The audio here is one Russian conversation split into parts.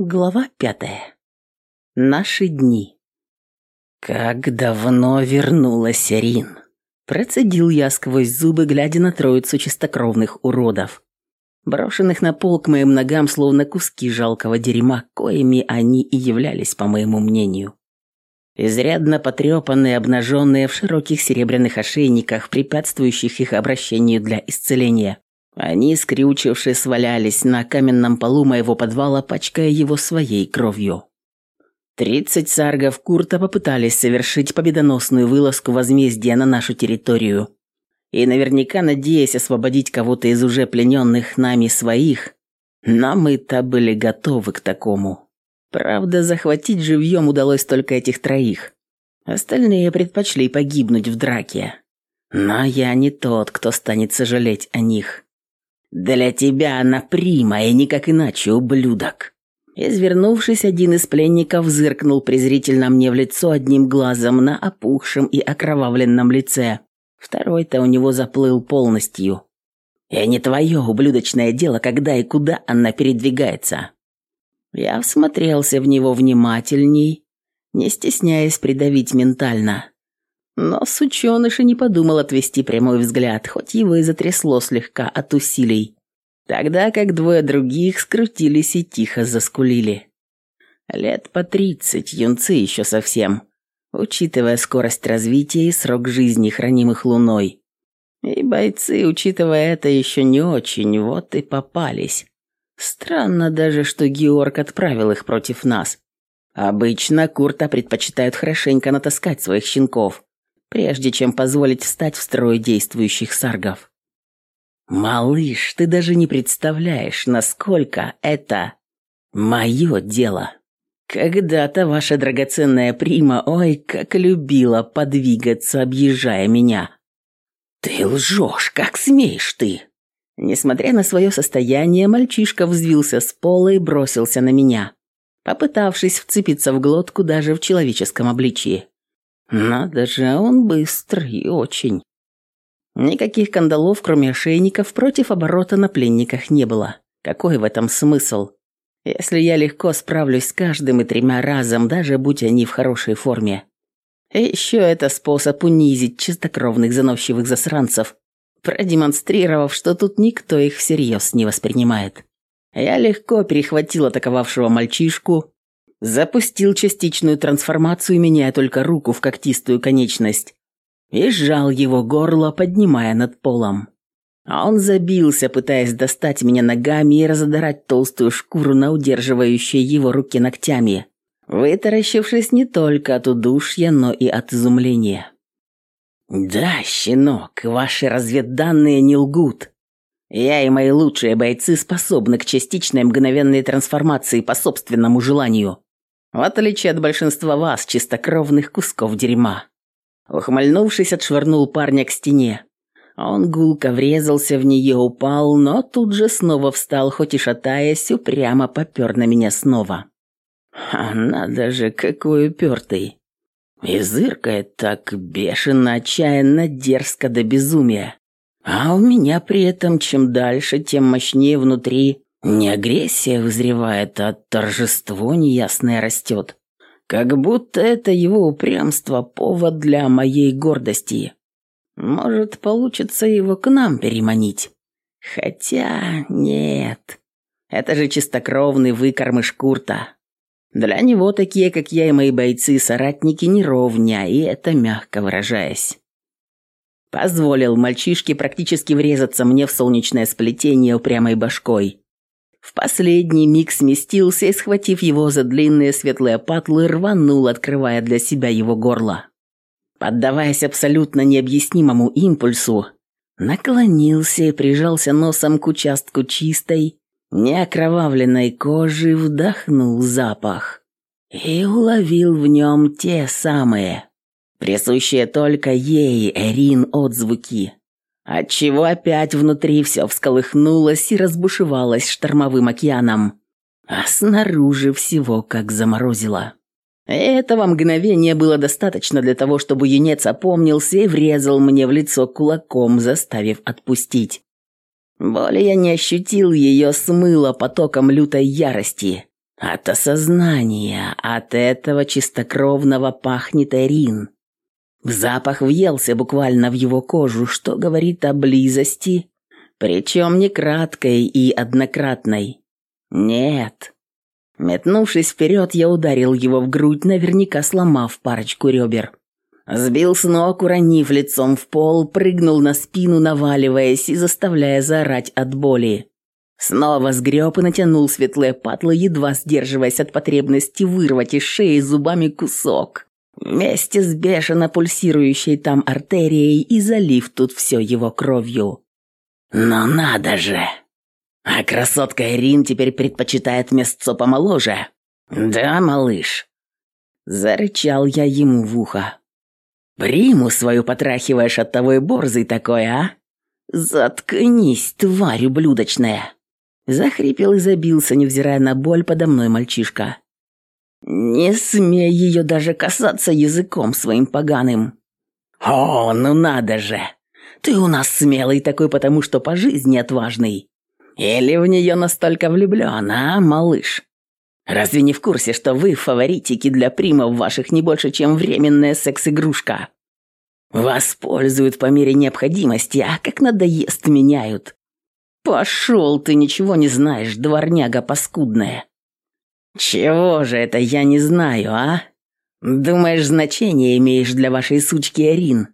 Глава пятая. Наши дни. «Как давно вернулась Рин?» Процедил я сквозь зубы, глядя на троицу чистокровных уродов, брошенных на пол к моим ногам, словно куски жалкого дерьма, коими они и являлись, по моему мнению. Изрядно потрепанные, обнаженные в широких серебряных ошейниках, препятствующих их обращению для исцеления. Они, скрючившись, свалялись на каменном полу моего подвала, пачкая его своей кровью. Тридцать саргов Курта попытались совершить победоносную вылазку возмездия на нашу территорию. И наверняка надеясь освободить кого-то из уже плененных нами своих, но мы-то были готовы к такому. Правда, захватить живьем удалось только этих троих. Остальные предпочли погибнуть в драке. Но я не тот, кто станет сожалеть о них. «Для тебя она прима, и никак иначе, ублюдок!» Извернувшись, один из пленников зыркнул презрительно мне в лицо одним глазом на опухшем и окровавленном лице. Второй-то у него заплыл полностью. «И не твое ублюдочное дело, когда и куда она передвигается». Я всмотрелся в него внимательней, не стесняясь придавить ментально. Но сученыш и не подумал отвести прямой взгляд, хоть его и затрясло слегка от усилий. Тогда как двое других скрутились и тихо заскулили. Лет по тридцать, юнцы еще совсем, учитывая скорость развития и срок жизни, хранимых луной. И бойцы, учитывая это, еще не очень, вот и попались. Странно даже, что Георг отправил их против нас. Обычно Курта предпочитают хорошенько натаскать своих щенков прежде чем позволить встать в строй действующих саргов. «Малыш, ты даже не представляешь, насколько это мое дело. Когда-то ваша драгоценная прима, ой, как любила подвигаться, объезжая меня. Ты лжешь, как смеешь ты!» Несмотря на свое состояние, мальчишка взвился с пола и бросился на меня, попытавшись вцепиться в глотку даже в человеческом обличии. Надо же, он быстрый, очень. Никаких кандалов, кроме ошейников, против оборота на пленниках не было. Какой в этом смысл? Если я легко справлюсь с каждым и тремя разом, даже будь они в хорошей форме. Еще это способ унизить чистокровных заносчивых засранцев, продемонстрировав, что тут никто их всерьез не воспринимает. Я легко перехватил атаковавшего мальчишку, запустил частичную трансформацию, меняя только руку в когтистую конечность, и сжал его горло, поднимая над полом. А он забился, пытаясь достать меня ногами и разодрать толстую шкуру на удерживающей его руки ногтями, вытаращившись не только от удушья, но и от изумления. «Да, щенок, ваши разведданные не лгут. Я и мои лучшие бойцы способны к частичной мгновенной трансформации по собственному желанию в отличие от большинства вас, чистокровных кусков дерьма. Ухмыльнувшись, отшвырнул парня к стене. Он гулко врезался в нее, упал, но тут же снова встал, хоть и шатаясь, упрямо попер на меня снова. А надо же, какой упертый. И зыркает так бешено, отчаянно, дерзко до безумия. А у меня при этом чем дальше, тем мощнее внутри не агрессия вызревает, а торжество неясное растет. Как будто это его упрямство – повод для моей гордости. Может, получится его к нам переманить. Хотя нет. Это же чистокровный выкормыш Курта. Для него такие, как я и мои бойцы-соратники, не ровня, и это мягко выражаясь. Позволил мальчишке практически врезаться мне в солнечное сплетение упрямой башкой. В последний миг сместился и, схватив его за длинные светлые патлы, рванул, открывая для себя его горло. Поддаваясь абсолютно необъяснимому импульсу, наклонился и прижался носом к участку чистой, неокровавленной кожи, вдохнул запах и уловил в нем те самые, присущие только ей, Эрин, отзвуки отчего опять внутри все всколыхнулось и разбушевалось штормовым океаном, а снаружи всего как заморозило. Этого мгновения было достаточно для того, чтобы юнец опомнился и врезал мне в лицо кулаком, заставив отпустить. Боли я не ощутил, ее смыло потоком лютой ярости. От осознания, от этого чистокровного пахнет Эрин. Запах въелся буквально в его кожу, что говорит о близости, причем не краткой и однократной. Нет. Метнувшись вперед, я ударил его в грудь, наверняка сломав парочку ребер. Сбил с ног, уронив лицом в пол, прыгнул на спину, наваливаясь и заставляя заорать от боли. Снова сгреб и натянул светлые патлы, едва сдерживаясь от потребности вырвать из шеи зубами кусок. Вместе с бешено пульсирующей там артерией и залив тут все его кровью. «Но надо же!» А красотка Ирин теперь предпочитает мясцо помоложе. Да, малыш?» Зарычал я ему в ухо. «Приму свою потрахиваешь от того и борзый такой, а? Заткнись, тварь ублюдочная!» Захрипел и забился, невзирая на боль подо мной мальчишка. «Не смей ее даже касаться языком своим поганым!» «О, ну надо же! Ты у нас смелый такой, потому что по жизни отважный. Или в нее настолько влюблен, а, малыш? Разве не в курсе, что вы фаворитики для примов ваших не больше, чем временная секс-игрушка? Вас пользуют по мере необходимости, а как надоест меняют. Пошел ты, ничего не знаешь, дворняга паскудная. Чего же это я не знаю, а? Думаешь, значение имеешь для вашей сучки Арин?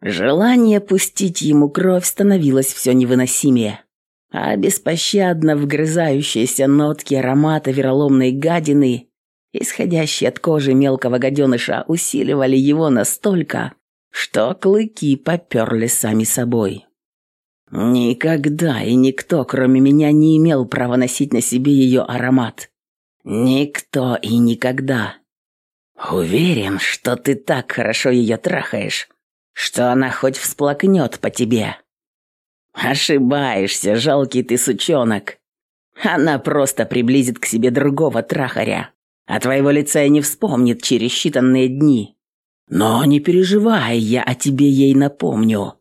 Желание пустить ему кровь становилось все невыносимее а беспощадно вгрызающиеся нотки аромата вероломной гадины, исходящие от кожи мелкого гаденыша, усиливали его настолько, что клыки поперли сами собой. Никогда и никто, кроме меня, не имел права носить на себе ее аромат. Никто и никогда. Уверен, что ты так хорошо ее трахаешь, что она хоть всплакнет по тебе. «Ошибаешься, жалкий ты сучонок. Она просто приблизит к себе другого трахаря, а твоего лица и не вспомнит через считанные дни. Но не переживай, я о тебе ей напомню.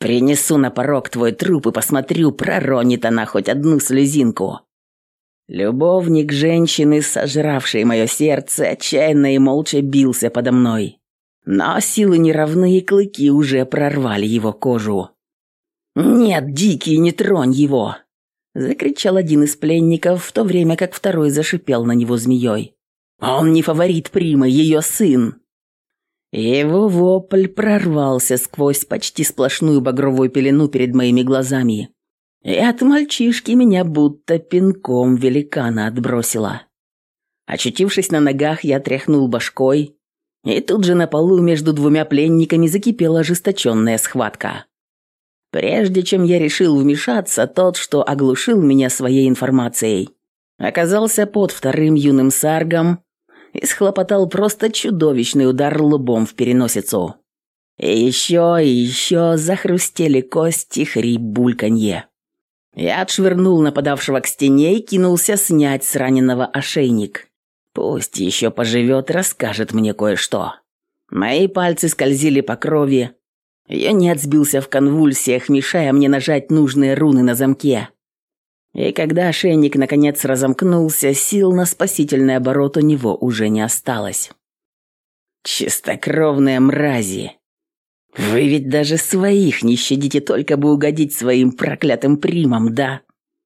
Принесу на порог твой труп и посмотрю, проронит она хоть одну слезинку». Любовник женщины, сожравшей мое сердце, отчаянно и молча бился подо мной. Но силы неравные клыки уже прорвали его кожу. «Нет, Дикий, не тронь его!» Закричал один из пленников, в то время как второй зашипел на него змеей. «Он не фаворит Примы, ее сын!» Его вопль прорвался сквозь почти сплошную багровую пелену перед моими глазами. И от мальчишки меня будто пинком великана отбросило. Очутившись на ногах, я тряхнул башкой, и тут же на полу между двумя пленниками закипела ожесточенная схватка. Прежде чем я решил вмешаться, тот, что оглушил меня своей информацией, оказался под вторым юным саргом и схлопотал просто чудовищный удар лбом в переносицу. И еще и еще захрустели кости, хрип, бульканье. Я отшвырнул нападавшего к стене и кинулся снять с раненого ошейник. Пусть еще поживет, расскажет мне кое-что. Мои пальцы скользили по крови, я не отсбился в конвульсиях, мешая мне нажать нужные руны на замке. И когда ошейник наконец разомкнулся, сил на спасительный оборот у него уже не осталось. Чистокровные мрази. Вы ведь даже своих не щадите, только бы угодить своим проклятым примам, да?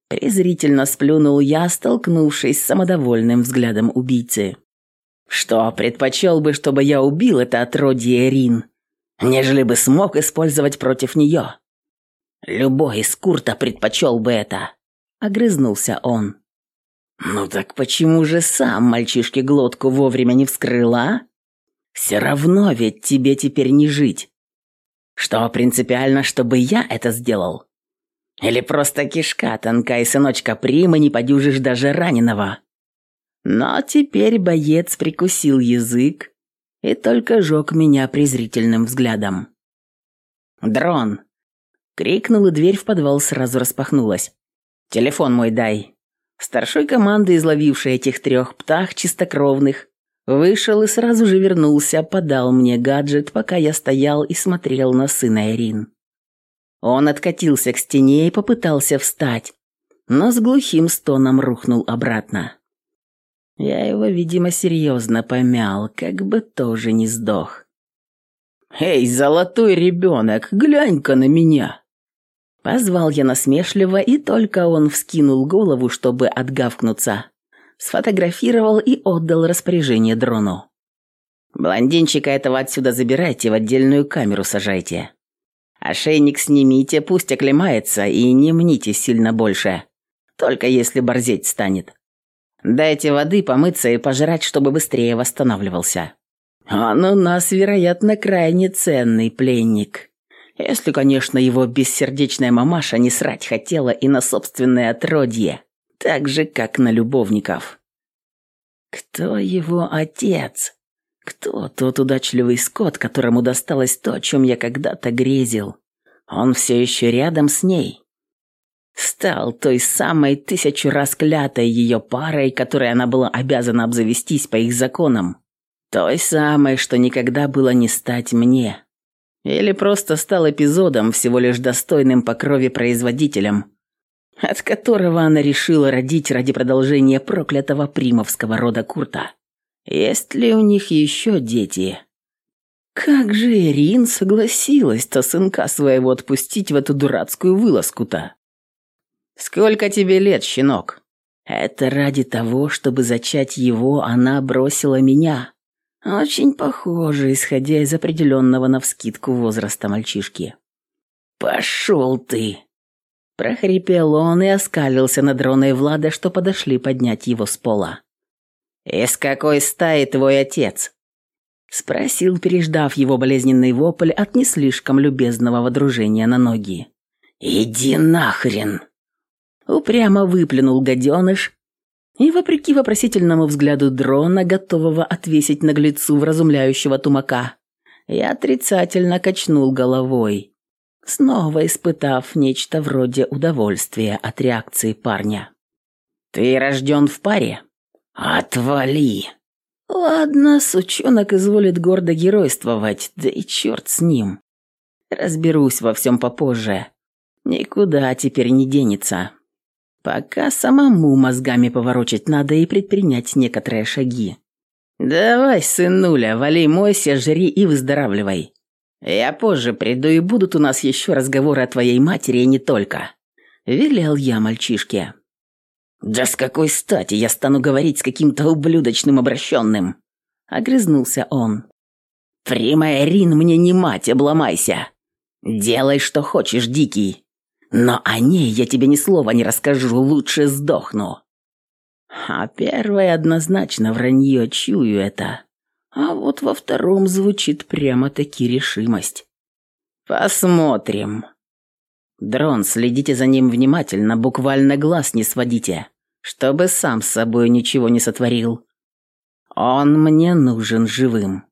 Презрительно сплюнул я, столкнувшись с самодовольным взглядом убийцы. Что, предпочел бы, чтобы я убил это отродье Эрин? нежели бы смог использовать против нее. Любой из Курта предпочел бы это», — огрызнулся он. «Ну так почему же сам мальчишке глотку вовремя не вскрыла? Все равно ведь тебе теперь не жить. Что принципиально, чтобы я это сделал? Или просто кишка тонкая, сыночка Прима, не подюжишь даже раненого?» Но теперь боец прикусил язык, и только жег меня презрительным взглядом. «Дрон!» — крикнул, и дверь в подвал сразу распахнулась. «Телефон мой дай!» Старшой команды, изловивший этих трех птах чистокровных, вышел и сразу же вернулся, подал мне гаджет, пока я стоял и смотрел на сына Ирин. Он откатился к стене и попытался встать, но с глухим стоном рухнул обратно. Я его, видимо, серьезно помял, как бы тоже не сдох. «Эй, золотой ребенок, глянь-ка на меня!» Позвал я насмешливо, и только он вскинул голову, чтобы отгавкнуться. Сфотографировал и отдал распоряжение дрону. «Блондинчика этого отсюда забирайте, в отдельную камеру сажайте. Ошейник снимите, пусть оклемается, и не мните сильно больше. Только если борзеть станет. Дайте воды помыться и пожрать, чтобы быстрее восстанавливался. Он у нас, вероятно, крайне ценный пленник». Если, конечно, его бессердечная мамаша не срать хотела и на собственное отродье, так же, как на любовников. Кто его отец? Кто тот удачливый скот, которому досталось то, о чем я когда-то грезил? Он все еще рядом с ней. Стал той самой тысячу раз клятой ее парой, которой она была обязана обзавестись по их законам. Той самой, что никогда было не стать мне. Или просто стал эпизодом, всего лишь достойным по крови производителем, от которого она решила родить ради продолжения проклятого примовского рода Курта. Есть ли у них еще дети? Как же Ирин согласилась-то сынка своего отпустить в эту дурацкую вылазку-то? Сколько тебе лет, щенок? Это ради того, чтобы зачать его, она бросила меня. Очень похоже, исходя из определенного навскидку возраста мальчишки. «Пошел ты!» Прохрипел он и оскалился над Роной Влада, что подошли поднять его с пола. «Из какой стаи твой отец?» Спросил, переждав его болезненный вопль от не слишком любезного водружения на ноги. «Иди нахрен!» Упрямо выплюнул гаденыш, и, вопреки вопросительному взгляду дрона, готового отвесить наглецу вразумляющего тумака, я отрицательно качнул головой, снова испытав нечто вроде удовольствия от реакции парня. «Ты рожден в паре?» «Отвали!» «Ладно, сучонок изволит гордо геройствовать, да и черт с ним. Разберусь во всем попозже. Никуда теперь не денется». Пока самому мозгами поворочить надо и предпринять некоторые шаги. «Давай, сынуля, вали мойся, жри и выздоравливай. Я позже приду, и будут у нас еще разговоры о твоей матери и не только», — велел я мальчишке. «Да с какой стати я стану говорить с каким-то ублюдочным обращенным?» — огрызнулся он. «Прямая Рин мне не мать, обломайся. Делай, что хочешь, дикий. Но о ней я тебе ни слова не расскажу, лучше сдохну. А первое однозначно вранье, чую это. А вот во втором звучит прямо-таки решимость. Посмотрим. Дрон, следите за ним внимательно, буквально глаз не сводите, чтобы сам с собой ничего не сотворил. Он мне нужен живым.